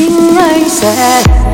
Sing like sad